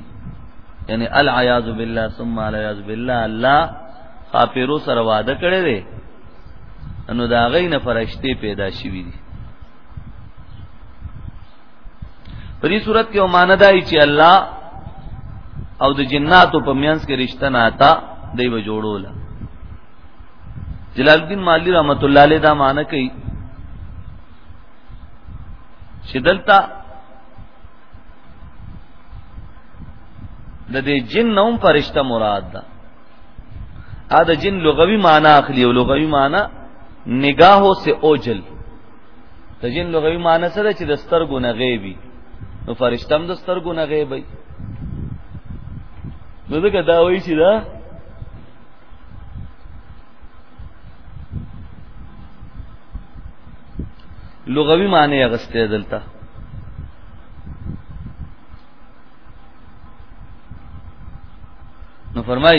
یعنی العیاذ بالله ثم العیاذ بالله الله خاپیرو سره وعده کړی دی نو دا غي نه فرشتي پیدا شوی دي په دې صورت کې ومانه دای چې الله او د جناتو په میانس کې رشتہ ناتا دی و جوړول جلال الدین مالی رحمت الله علیه دا معنی کوي چې دلته د دې جن نوم فرشتہ مراد ده ا د جن لغوي معنی اخلي او لغوي معنی نگاهو سے اوجل د جن لغوي معنی سره چې د سترګو نه غیبي نو فرشتم د سترګو نه غیبي نو دغه دا وایي چې دا لغوي معنی اغسته دلته نو فرمای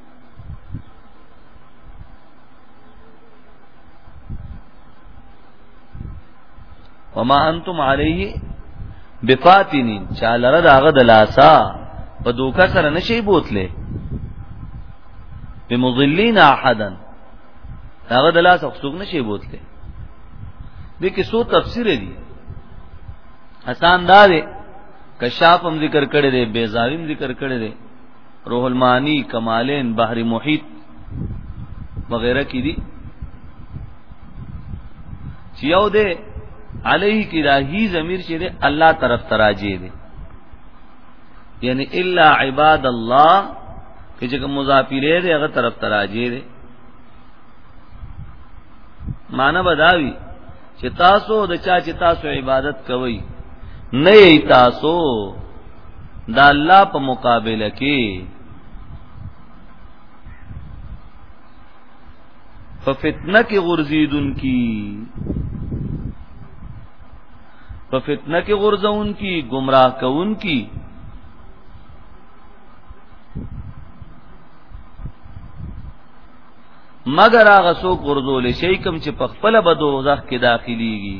وما انتم علیه بفاتنین چا لره داغه د لاسا په دوکا سره نشي بوتله بمضلین احدا داغه د لاسا خصوص نشي بوتله د کې سو تفسیر دی حسان دا دی کشاف هم ذکر کړی دی بیزاویم ذکر کړی دی روح المعانی کمالین بحر محیط وغیرہ کی دی چې یو دی علیه کی دا هی ضمیر چې دی الله طرف تراجه دی یعنی الا عباد الله کې چې مضاف الیه دی هغه طرف تراجه دی معنی بداوی چې تاسو د چا چې تاسو عبادت کوئ نه تاسو دا الله په مقابله کې په فتنه کې غرزیدون کی په فتنه کې غرزون کی گمراه کون کی مگر هغه سو غرزول شي کوم چې په خپل بدو ځخ کې داخليږي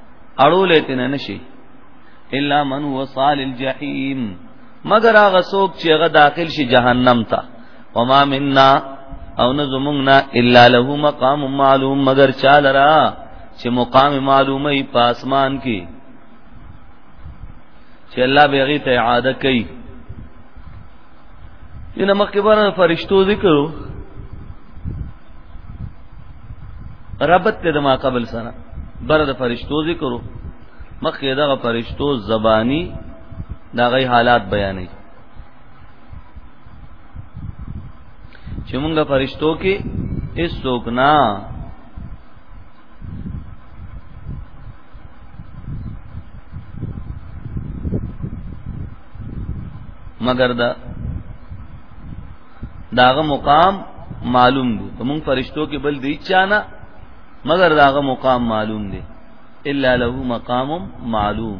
اړولې تنه نشي الا من هو صال الجحیم مگر هغه څوک چې هغه داخل شي جهنم ته وما منا او نه زمونږنا الا له مقام معلوم مگر چالرا چې مقام معلومه په اسمان کې چې الله به غي ته عادت کوي دینه مخکې بار فرشتو ذکر ربط ته د ما قبل سره بر د فرشتو ذکر مخکې دغه فرشتو زبانی دا غي حالات بیانې چې مونږه فرشتو کې هیڅوک نه مگر دا داغه مقام معلوم دی په مونږ فرشتو کې بل دی چانه مگر داغه مقام معلوم دی الا له مقام معلوم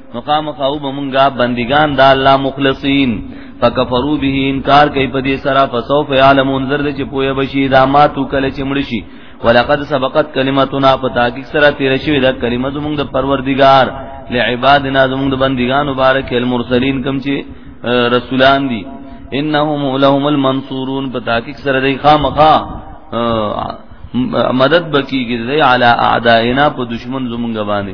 مقام قاو بمونگا بندگان دا اللہ مخلصین فکفرو به انکار کوي په دې سره فسوف يعلمون زرد چې پوهه بشي دا ماتو کله چې مړ شي ولقد سبقت کلمتنا فتاکک سره تیر شوی دا کلمه زموږ د پروردگار لعبادنا زموږ د بندگان مبارک المرسلین کم چې رسولان دي انهم لهم المنصورون فتاکک سره دی خامخا مدد بکیږي دی علی اعدائنا په دشمن زمونږ باندې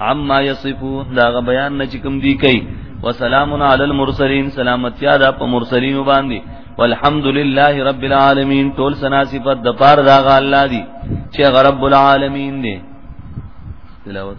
عما یصفون دا غ بیان نه چې کوم دی کوي وسلام علی المرسلین سلامتی دا په مرسلین باندې والحمد لله رب العالمین ټول سنا صفات د پار دا غ الله دی چې غ رب العالمین دی تلاوت